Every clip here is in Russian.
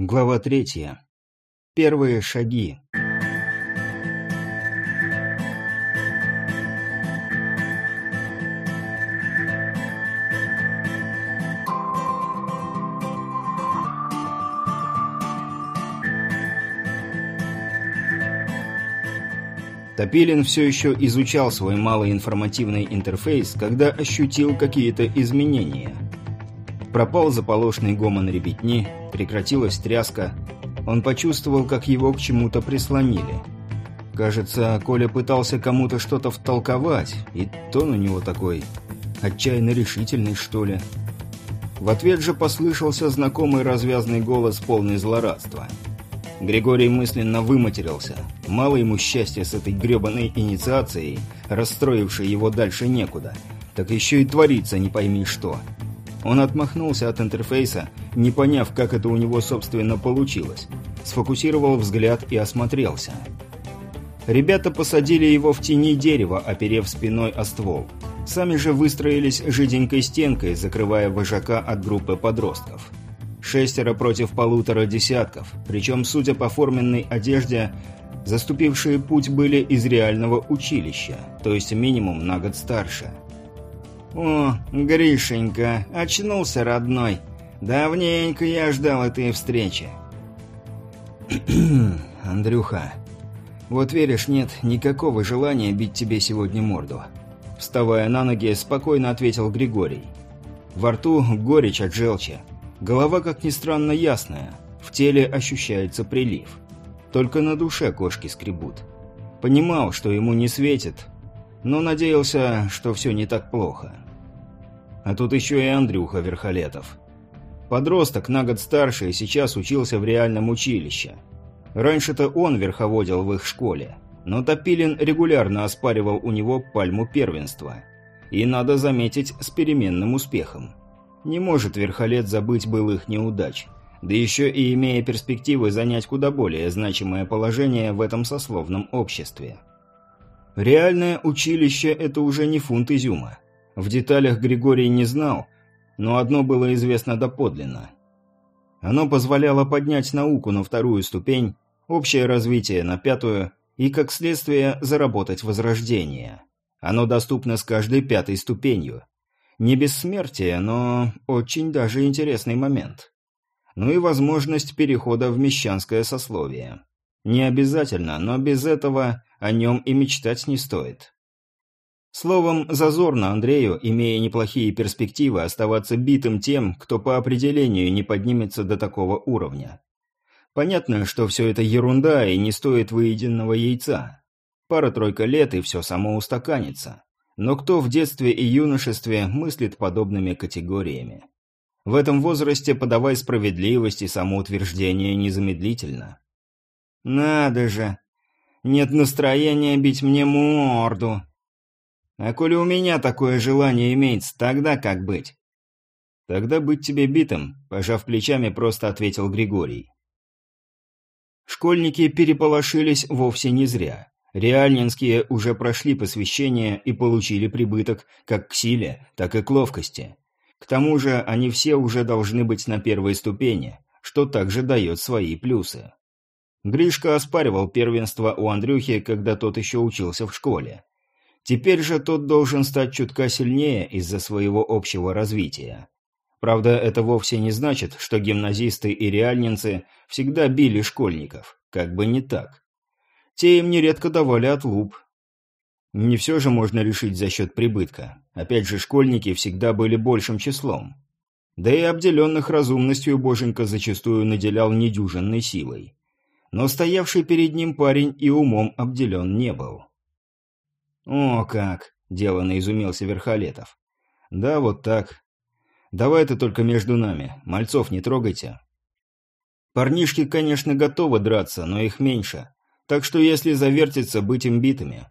Глава третья. Первые шаги. Топилин все еще изучал свой малоинформативный интерфейс, когда ощутил какие-то изменения. Пропал заполошный гомон ребятни, прекратилась тряска. Он почувствовал, как его к чему-то прислонили. Кажется, Коля пытался кому-то что-то втолковать, и тон у него такой отчаянно решительный, что ли. В ответ же послышался знакомый развязный голос, полный злорадства. Григорий мысленно выматерился. Мало ему счастья с этой гребаной инициацией, расстроившей его дальше некуда. Так еще и творится не пойми что. Он отмахнулся от интерфейса, не поняв, как это у него собственно получилось. Сфокусировал взгляд и осмотрелся. Ребята посадили его в тени дерева, оперев спиной о ствол. Сами же выстроились жиденькой стенкой, закрывая вожака от группы подростков. Шестеро против полутора десятков, причем, судя по форменной одежде, заступившие путь были из реального училища, то есть минимум на год старше. «О, Гришенька, очнулся, родной. Давненько я ждал этой встречи». «Андрюха, вот веришь, нет никакого желания бить тебе сегодня морду». Вставая на ноги, спокойно ответил Григорий. Во рту горечь от желчи. Голова, как ни странно, ясная. В теле ощущается прилив. Только на душе кошки скребут. Понимал, что ему не светит, но надеялся, что все не так плохо. А тут еще и Андрюха Верхолетов. Подросток, на год старше, и сейчас учился в реальном училище. Раньше-то он верховодил в их школе, но Топилин регулярно оспаривал у него пальму первенства. И, надо заметить, с переменным успехом. Не может Верхолет забыть былых неудач, да еще и имея перспективы занять куда более значимое положение в этом сословном обществе. Реальное училище – это уже не фунт изюма. В деталях Григорий не знал, но одно было известно доподлинно. Оно позволяло поднять науку на вторую ступень, общее развитие на пятую и, как следствие, заработать возрождение. Оно доступно с каждой пятой ступенью. Не бессмертие, но очень даже интересный момент. Ну и возможность перехода в мещанское сословие. Не обязательно, но без этого о нем и мечтать не стоит. Словом, зазорно Андрею, имея неплохие перспективы, оставаться битым тем, кто по определению не поднимется до такого уровня. Понятно, что все это ерунда и не стоит выеденного яйца. Пара-тройка лет и все само устаканится. Но кто в детстве и юношестве мыслит подобными категориями? В этом возрасте подавай справедливость и самоутверждение незамедлительно. «Надо же! Нет настроения бить мне морду!» «А коли у меня такое желание имеется, тогда как быть?» «Тогда быть тебе битым», – пожав плечами, просто ответил Григорий. Школьники переполошились вовсе не зря. Реальнинские уже прошли посвящение и получили прибыток как к силе, так и к ловкости. К тому же они все уже должны быть на первой ступени, что также дает свои плюсы. Гришка оспаривал первенство у Андрюхи, когда тот еще учился в школе. Теперь же тот должен стать чутка сильнее из-за своего общего развития. Правда, это вовсе не значит, что гимназисты и реальнинцы всегда били школьников. Как бы не так. Те им нередко давали отлуп. Не все же можно решить за счет прибытка. Опять же, школьники всегда были большим числом. Да и обделенных разумностью Боженька зачастую наделял недюжинной силой. Но стоявший перед ним парень и умом обделен не был. «О, как!» – деланно изумился Верхолетов. «Да, вот так. Давай это только между нами. Мальцов не трогайте». Парнишки, конечно, готовы драться, но их меньше. Так что если завертится, быть им битыми.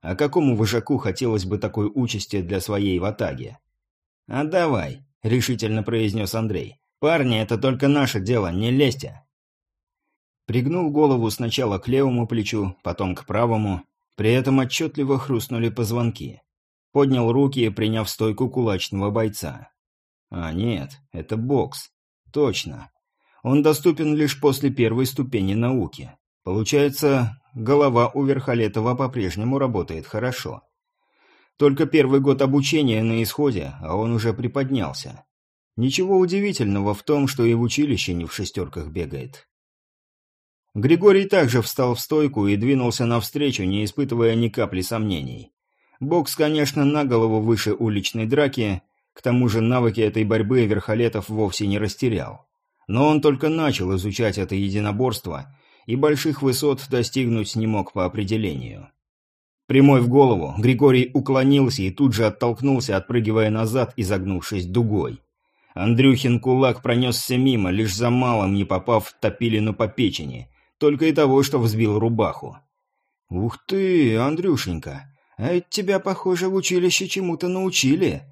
А какому вожаку хотелось бы такой участи для своей ватаги? «А давай», — решительно произнес Андрей. «Парни, это только наше дело, не лезьте». Пригнул голову сначала к левому плечу, потом к правому. При этом отчетливо хрустнули позвонки. Поднял руки, приняв стойку кулачного бойца. А нет, это бокс. Точно. Он доступен лишь после первой ступени науки. Получается, голова у Верхолетова по-прежнему работает хорошо. Только первый год обучения на исходе, а он уже приподнялся. Ничего удивительного в том, что и в училище не в шестерках бегает. Григорий также встал в стойку и двинулся навстречу, не испытывая ни капли сомнений. Бокс, конечно, на голову выше уличной драки, к тому же навыки этой борьбы Верхолетов вовсе не растерял. Но он только начал изучать это единоборство и больших высот достигнуть не мог по определению. Прямой в голову, Григорий уклонился и тут же оттолкнулся, отпрыгивая назад и загнувшись дугой. Андрюхин кулак пронесся мимо, лишь за малым не попав Топилину по печени, только и того, что взбил рубаху. «Ух ты, Андрюшенька, а ведь тебя, похоже, в училище чему-то научили!»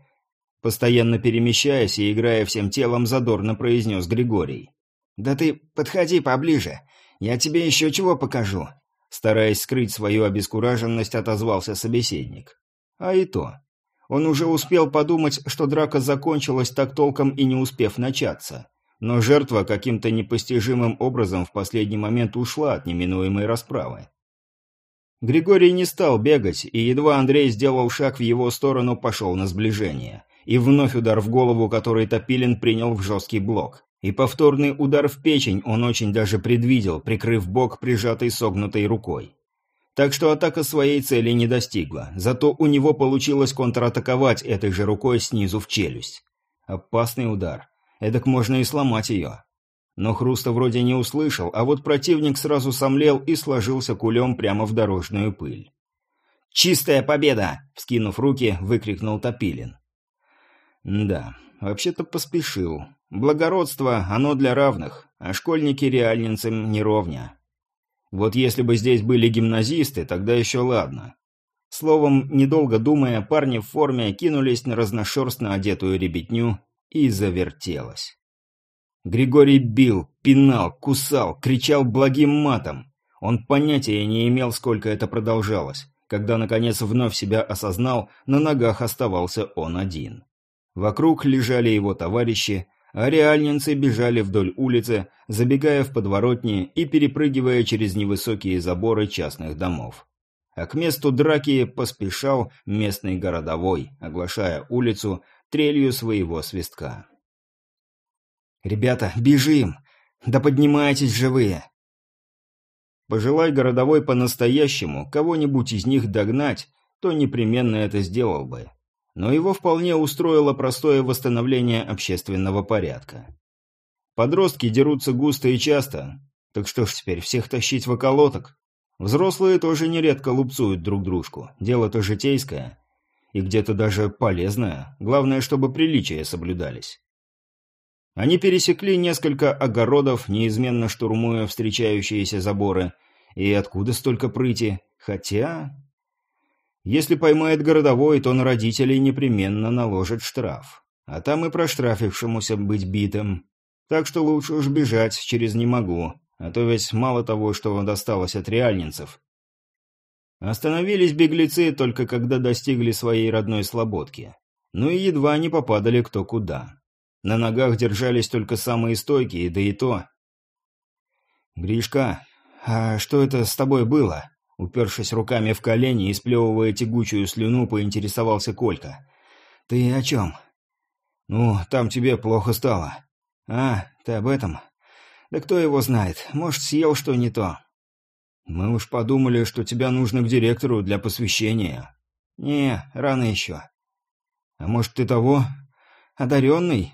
Постоянно перемещаясь и играя всем телом, задорно произнес Григорий. «Да ты подходи поближе, я тебе еще чего покажу!» Стараясь скрыть свою обескураженность, отозвался собеседник. А и то. Он уже успел подумать, что драка закончилась так толком и не успев начаться. Но жертва каким-то непостижимым образом в последний момент ушла от неминуемой расправы. Григорий не стал бегать, и едва Андрей сделал шаг в его сторону, пошел на сближение. И вновь удар в голову, который Топилин принял в жесткий блок. И повторный удар в печень он очень даже предвидел, прикрыв бок прижатой согнутой рукой. Так что атака своей цели не достигла, зато у него получилось контратаковать этой же рукой снизу в челюсть. Опасный удар. Эдак можно и сломать ее. Но хруста вроде не услышал, а вот противник сразу сомлел и сложился кулем прямо в дорожную пыль. «Чистая победа!» — вскинув руки, выкрикнул Топилин. Да, вообще-то поспешил. Благородство, оно для равных, а школьники реальнинцам не ровня. Вот если бы здесь были гимназисты, тогда еще ладно. Словом, недолго думая, парни в форме кинулись на разношерстно одетую ребятню и завертелось. Григорий бил, пинал, кусал, кричал благим матом. Он понятия не имел, сколько это продолжалось. Когда, наконец, вновь себя осознал, на ногах оставался он один. Вокруг лежали его товарищи, а реальнинцы бежали вдоль улицы, забегая в подворотни и перепрыгивая через невысокие заборы частных домов. А к месту драки поспешал местный городовой, оглашая улицу трелью своего свистка. «Ребята, бежим! Да поднимайтесь живые!» Пожелай городовой по-настоящему кого-нибудь из них догнать, то непременно это сделал бы но его вполне устроило простое восстановление общественного порядка. Подростки дерутся густо и часто, так что ж теперь всех тащить в околоток? Взрослые тоже нередко лупцуют друг дружку, дело-то житейское. И где-то даже полезное, главное, чтобы приличия соблюдались. Они пересекли несколько огородов, неизменно штурмуя встречающиеся заборы, и откуда столько прыти, хотя... Если поймает городовой, то на родителей непременно наложит штраф. А там и проштрафившемуся быть битым. Так что лучше уж бежать через «не могу», а то ведь мало того, что досталось от реальнинцев. Остановились беглецы только когда достигли своей родной слободки. Ну и едва не попадали кто куда. На ногах держались только самые стойкие, да и то. «Гришка, а что это с тобой было?» Упершись руками в колени и сплевывая тягучую слюну, поинтересовался Колька. «Ты о чем?» «Ну, там тебе плохо стало». «А, ты об этом?» «Да кто его знает, может, съел что не то». «Мы уж подумали, что тебя нужно к директору для посвящения». «Не, рано еще». «А может, ты того? Одаренный?»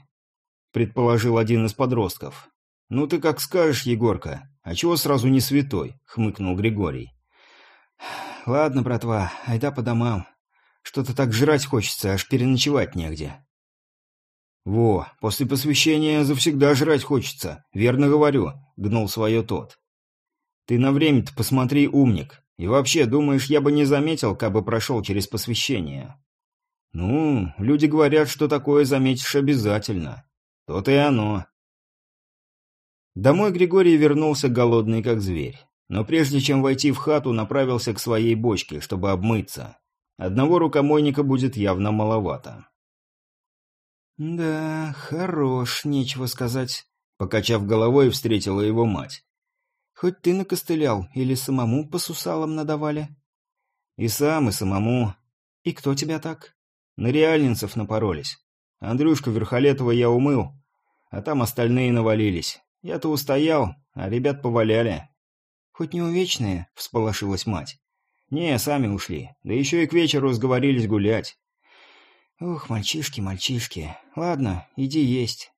предположил один из подростков. «Ну ты как скажешь, Егорка. А чего сразу не святой?» — хмыкнул Григорий. «Ладно, братва, айда по домам. Что-то так жрать хочется, аж переночевать негде». «Во, после посвящения завсегда жрать хочется, верно говорю», — гнул свое тот. «Ты на время-то посмотри, умник. И вообще, думаешь, я бы не заметил, как бы прошел через посвящение?» «Ну, люди говорят, что такое заметишь обязательно. То-то и оно». Домой Григорий вернулся голодный, как зверь. Но прежде чем войти в хату, направился к своей бочке, чтобы обмыться. Одного рукомойника будет явно маловато. «Да, хорош, нечего сказать. Покачав головой, встретила его мать. «Хоть ты накостылял или самому по сусалам надавали?» «И сам, и самому. И кто тебя так?» «На реальнинцев напоролись. Андрюшку Верхолетова я умыл, а там остальные навалились. Я-то устоял, а ребят поваляли». «Хоть не увечные?» — всполошилась мать. «Не, сами ушли. Да еще и к вечеру сговорились гулять». «Ух, мальчишки, мальчишки. Ладно, иди есть».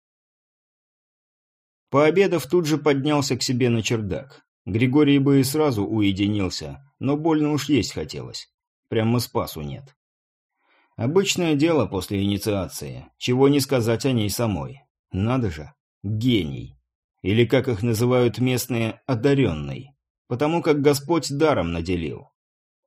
Пообедав, тут же поднялся к себе на чердак. Григорий бы и сразу уединился, но больно уж есть хотелось. Прямо спасу нет. Обычное дело после инициации, чего не сказать о ней самой. Надо же, гений. Или, как их называют местные, одаренный. Потому как Господь даром наделил.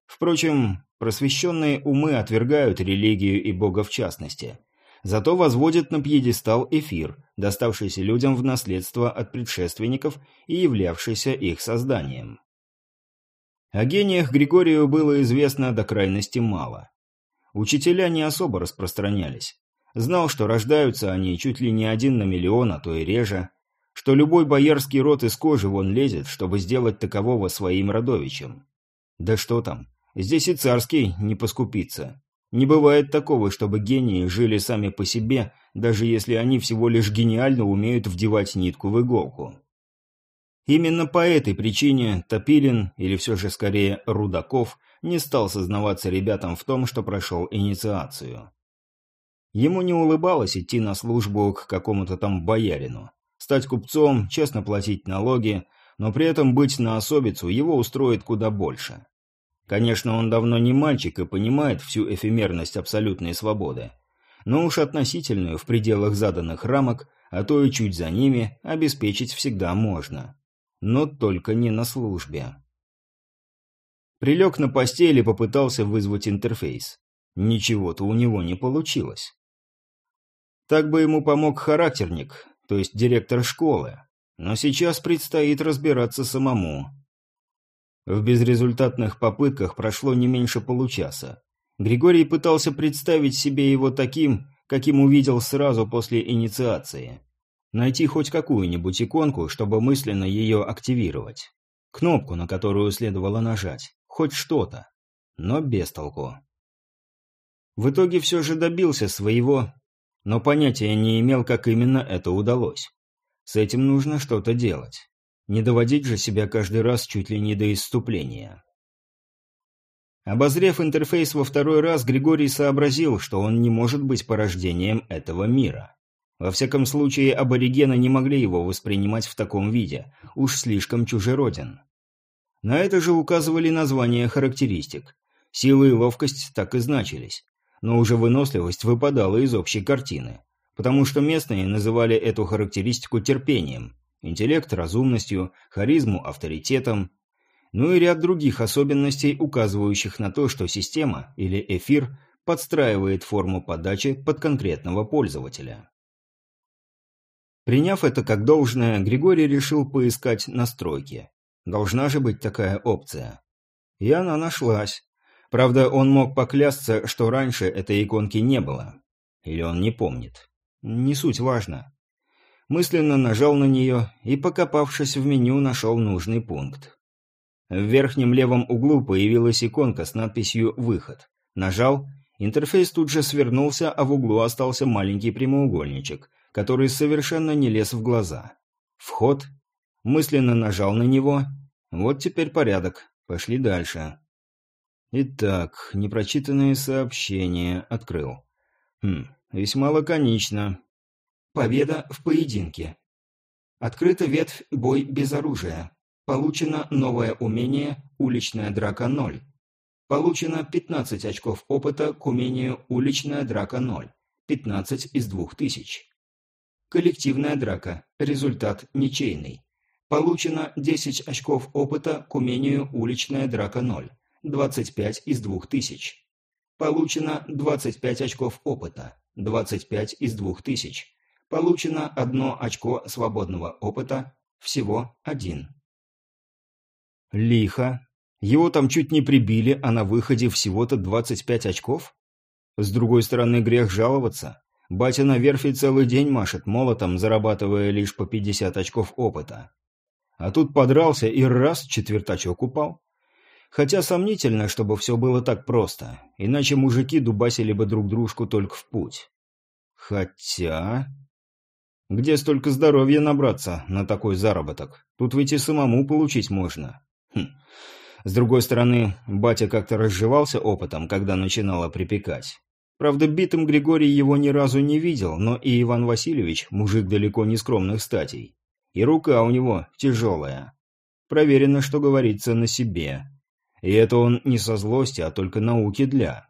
Впрочем, просвещенные умы отвергают религию и Бога в частности – зато возводит на пьедестал эфир, доставшийся людям в наследство от предшественников и являвшийся их созданием. О гениях Григорию было известно до крайности мало. Учителя не особо распространялись. Знал, что рождаются они чуть ли не один на миллион, а то и реже, что любой боярский род из кожи вон лезет, чтобы сделать такового своим родовичем. Да что там, здесь и царский не поскупится. Не бывает такого, чтобы гении жили сами по себе, даже если они всего лишь гениально умеют вдевать нитку в иголку. Именно по этой причине Топилин, или все же скорее Рудаков, не стал сознаваться ребятам в том, что прошел инициацию. Ему не улыбалось идти на службу к какому-то там боярину. Стать купцом, честно платить налоги, но при этом быть на особицу его устроит куда больше. Конечно, он давно не мальчик и понимает всю эфемерность абсолютной свободы. Но уж относительную, в пределах заданных рамок, а то и чуть за ними, обеспечить всегда можно. Но только не на службе. Прилег на постель и попытался вызвать интерфейс. Ничего-то у него не получилось. Так бы ему помог характерник, то есть директор школы. Но сейчас предстоит разбираться самому. В безрезультатных попытках прошло не меньше получаса. Григорий пытался представить себе его таким, каким увидел сразу после инициации. Найти хоть какую-нибудь иконку, чтобы мысленно ее активировать. Кнопку, на которую следовало нажать. Хоть что-то. Но без толку. В итоге все же добился своего, но понятия не имел, как именно это удалось. С этим нужно что-то делать. Не доводить же себя каждый раз чуть ли не до исступления. Обозрев интерфейс во второй раз, Григорий сообразил, что он не может быть порождением этого мира. Во всяком случае, аборигены не могли его воспринимать в таком виде, уж слишком чужероден. На это же указывали названия характеристик. Сила и ловкость так и значились, но уже выносливость выпадала из общей картины, потому что местные называли эту характеристику терпением, интеллект разумностью, харизму авторитетом, ну и ряд других особенностей, указывающих на то, что система или эфир подстраивает форму подачи под конкретного пользователя. Приняв это как должное, Григорий решил поискать настройки. Должна же быть такая опция. И она нашлась. Правда, он мог поклясться, что раньше этой иконки не было. Или он не помнит. Не суть важно мысленно нажал на нее и, покопавшись в меню, нашел нужный пункт. В верхнем левом углу появилась иконка с надписью «Выход». Нажал, интерфейс тут же свернулся, а в углу остался маленький прямоугольничек, который совершенно не лез в глаза. «Вход». Мысленно нажал на него. Вот теперь порядок. Пошли дальше. Итак, непрочитанные сообщения. Открыл. Хм, весьма лаконично. Победа в поединке. Открыта ветвь «Бой без оружия». Получено новое умение «Уличная драка 0». Получено 15 очков опыта к умению «Уличная драка 0». 15 из 2000. Коллективная драка. Результат ничейный. Получено 10 очков опыта к умению «Уличная драка 0». 25 из 2000. Получено 25 очков опыта. 25 из 2000. Получено одно очко свободного опыта, всего один. Лихо. Его там чуть не прибили, а на выходе всего-то 25 очков? С другой стороны, грех жаловаться. Батя на верфи целый день машет молотом, зарабатывая лишь по 50 очков опыта. А тут подрался и раз четвертачок упал. Хотя сомнительно, чтобы все было так просто, иначе мужики дубасили бы друг дружку только в путь. Хотя... Где столько здоровья набраться на такой заработок? Тут ведь и самому получить можно. Хм. С другой стороны, батя как-то разжевался опытом, когда начинало припекать. Правда, битым Григорий его ни разу не видел, но и Иван Васильевич – мужик далеко не скромных статей. И рука у него тяжелая. Проверено, что говорится, на себе. И это он не со злости, а только науки для.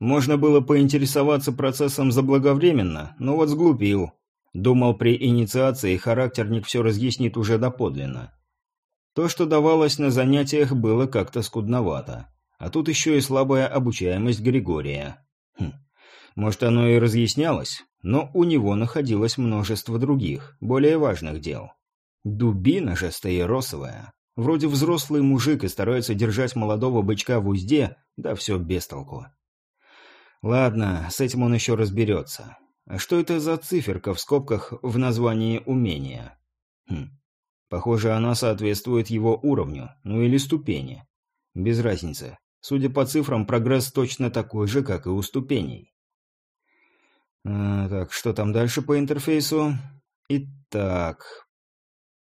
Можно было поинтересоваться процессом заблаговременно, но вот сглупил. Думал, при инициации характерник все разъяснит уже доподлинно. То, что давалось на занятиях, было как-то скудновато. А тут еще и слабая обучаемость Григория. Хм. Может, оно и разъяснялось, но у него находилось множество других, более важных дел. Дубина же стаиросовая. Вроде взрослый мужик и старается держать молодого бычка в узде, да все без толку. Ладно, с этим он еще разберется. Что это за циферка в скобках в названии умения? Хм. Похоже, она соответствует его уровню, ну или ступени. Без разницы. Судя по цифрам, прогресс точно такой же, как и у ступеней. А, так, что там дальше по интерфейсу? Итак,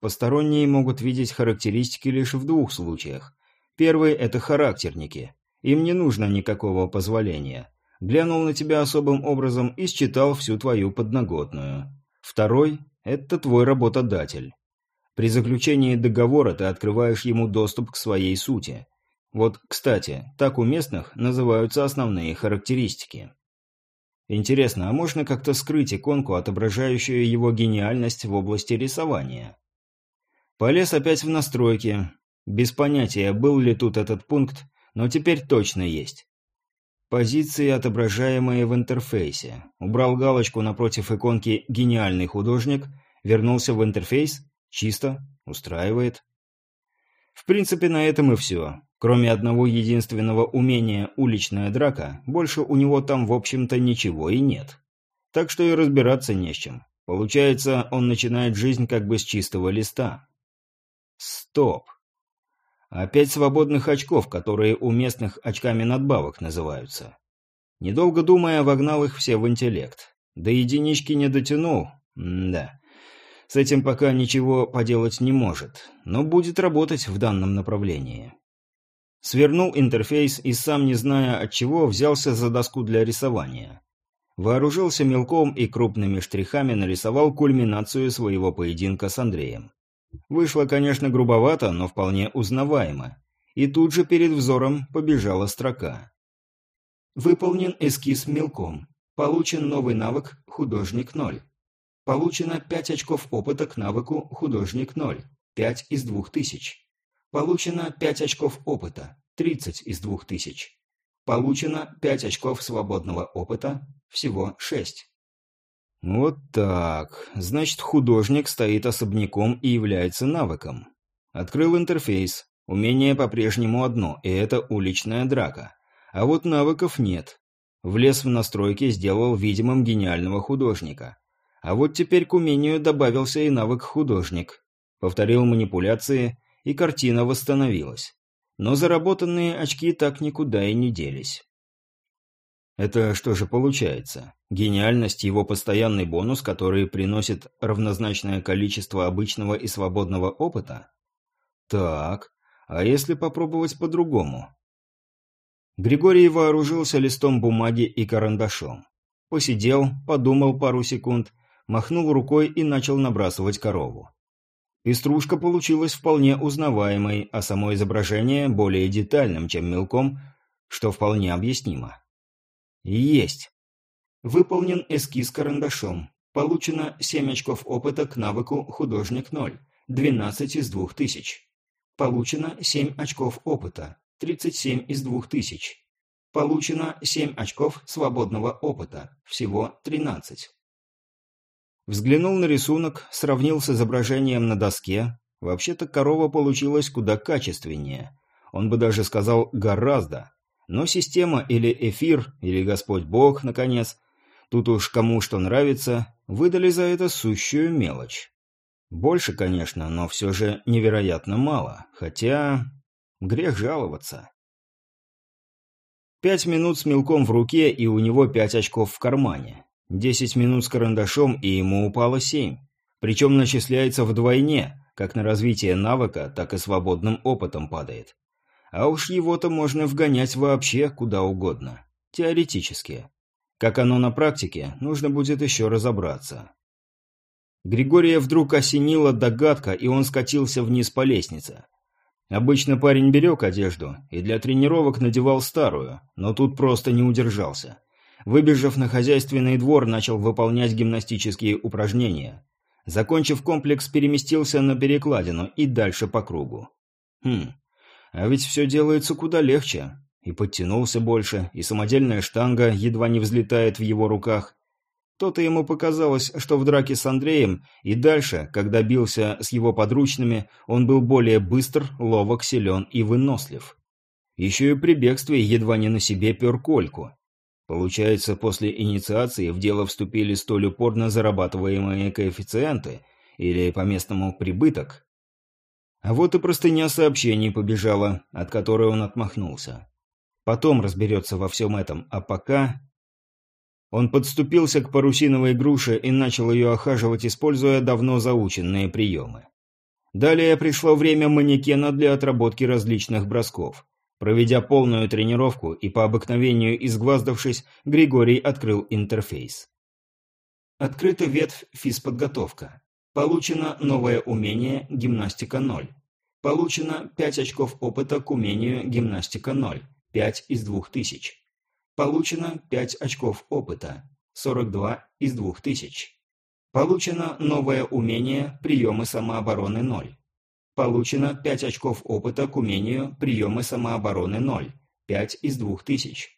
посторонние могут видеть характеристики лишь в двух случаях. Первый – это характерники. Им не нужно никакого позволения. Глянул на тебя особым образом и считал всю твою подноготную. Второй – это твой работодатель. При заключении договора ты открываешь ему доступ к своей сути. Вот, кстати, так у местных называются основные характеристики. Интересно, а можно как-то скрыть иконку, отображающую его гениальность в области рисования? Полез опять в настройки. Без понятия, был ли тут этот пункт, но теперь точно есть. Позиции, отображаемые в интерфейсе. Убрал галочку напротив иконки «Гениальный художник», вернулся в интерфейс. Чисто. Устраивает. В принципе, на этом и все. Кроме одного единственного умения «уличная драка», больше у него там, в общем-то, ничего и нет. Так что и разбираться не с чем. Получается, он начинает жизнь как бы с чистого листа. Стоп. Опять свободных очков, которые у местных очками надбавок называются. Недолго думая, вогнал их все в интеллект. До единички не дотянул. Да. С этим пока ничего поделать не может, но будет работать в данном направлении. Свернул интерфейс и сам, не зная от чего, взялся за доску для рисования. Вооружился мелком и крупными штрихами нарисовал кульминацию своего поединка с Андреем. Вышло, конечно, грубовато, но вполне узнаваемо. И тут же перед взором побежала строка. Выполнен эскиз мелком. Получен новый навык «Художник 0». Получено 5 очков опыта к навыку «Художник 0». 5 из 2000. Получено 5 очков опыта, 30 из 2000. Получено 5 очков свободного опыта, всего 6. Вот так. Значит, художник стоит особняком и является навыком. Открыл интерфейс. Умение по-прежнему одно, и это уличная драка. А вот навыков нет. Влез в настройки, сделал видимым гениального художника. А вот теперь к умению добавился и навык художник. Повторил манипуляции – и картина восстановилась. Но заработанные очки так никуда и не делись. Это что же получается? Гениальность – его постоянный бонус, который приносит равнозначное количество обычного и свободного опыта? Так, а если попробовать по-другому? Григорий вооружился листом бумаги и карандашом. Посидел, подумал пару секунд, махнул рукой и начал набрасывать корову. Пеструшка получилась вполне узнаваемой, а само изображение более детальным, чем мелком, что вполне объяснимо. Есть. Выполнен эскиз карандашом. Получено 7 очков опыта к навыку «Художник 0», 12 из 2000. Получено 7 очков опыта, 37 из 2000. Получено 7 очков свободного опыта, всего 13. Взглянул на рисунок, сравнил с изображением на доске. Вообще-то корова получилась куда качественнее. Он бы даже сказал «гораздо». Но система или эфир, или Господь Бог, наконец, Тут уж кому что нравится, выдали за это сущую мелочь. Больше, конечно, но все же невероятно мало. Хотя... грех жаловаться. Пять минут с мелком в руке, и у него пять очков в кармане. Десять минут с карандашом, и ему упало семь. Причем начисляется вдвойне, как на развитие навыка, так и свободным опытом падает. А уж его-то можно вгонять вообще куда угодно. Теоретически. Как оно на практике, нужно будет еще разобраться. Григория вдруг осенила догадка, и он скатился вниз по лестнице. Обычно парень берег одежду и для тренировок надевал старую, но тут просто не удержался. Выбежав на хозяйственный двор, начал выполнять гимнастические упражнения. Закончив комплекс, переместился на перекладину и дальше по кругу. Хм, а ведь все делается куда легче. И подтянулся больше, и самодельная штанга едва не взлетает в его руках. То-то ему показалось, что в драке с Андреем и дальше, когда бился с его подручными, он был более быстр, ловок, силен и вынослив. Еще и при бегстве едва не на себе пер кольку. Получается, после инициации в дело вступили столь упорно зарабатываемые коэффициенты, или по-местному прибыток. А вот и простыня сообщений побежала, от которой он отмахнулся. Потом разберется во всем этом, а пока... Он подступился к парусиновой груше и начал ее охаживать, используя давно заученные приемы. Далее пришло время манекена для отработки различных бросков. Проведя полную тренировку и по обыкновению изгваздавшись, Григорий открыл интерфейс. Открыта ветвь физподготовка. Получено новое умение «Гимнастика 0». Получено 5 очков опыта к умению «Гимнастика 0», 5 из 2000. Получено 5 очков опыта. 42 из 2000. Получено новое умение «Приемы самообороны 0». Получено 5 очков опыта к умению «Приемы самообороны 0». 5 из 2000.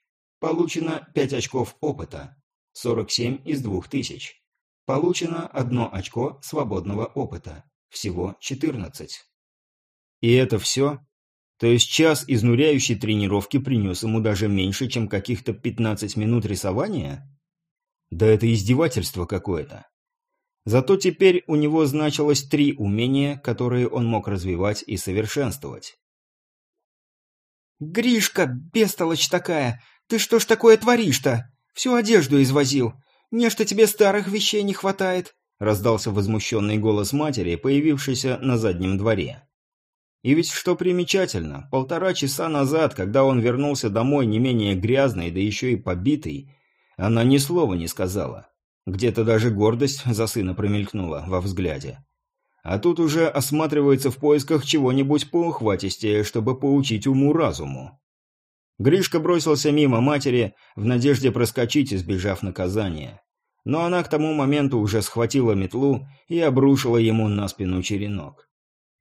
Получено 5 очков опыта. 47 из 2000. Получено 1 очко свободного опыта. Всего 14. И это все? То есть час изнуряющей тренировки принес ему даже меньше, чем каких-то 15 минут рисования? Да это издевательство какое-то. Зато теперь у него значилось три умения, которые он мог развивать и совершенствовать. «Гришка, бестолочь такая! Ты что ж такое творишь-то? Всю одежду извозил. Не что тебе старых вещей не хватает!» раздался возмущенный голос матери, появившийся на заднем дворе. И ведь что примечательно, полтора часа назад, когда он вернулся домой не менее грязный, да еще и побитый, она ни слова не сказала. Где-то даже гордость за сына промелькнула во взгляде. А тут уже осматривается в поисках чего-нибудь поухватистее, чтобы поучить уму-разуму. Гришка бросился мимо матери в надежде проскочить, избежав наказания. Но она к тому моменту уже схватила метлу и обрушила ему на спину черенок.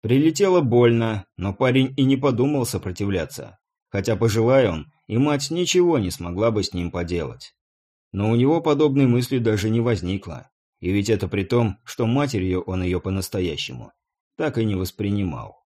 Прилетело больно, но парень и не подумал сопротивляться. Хотя, пожелая он, и мать ничего не смогла бы с ним поделать. Но у него подобной мысли даже не возникло. И ведь это при том, что матерью он ее по-настоящему так и не воспринимал.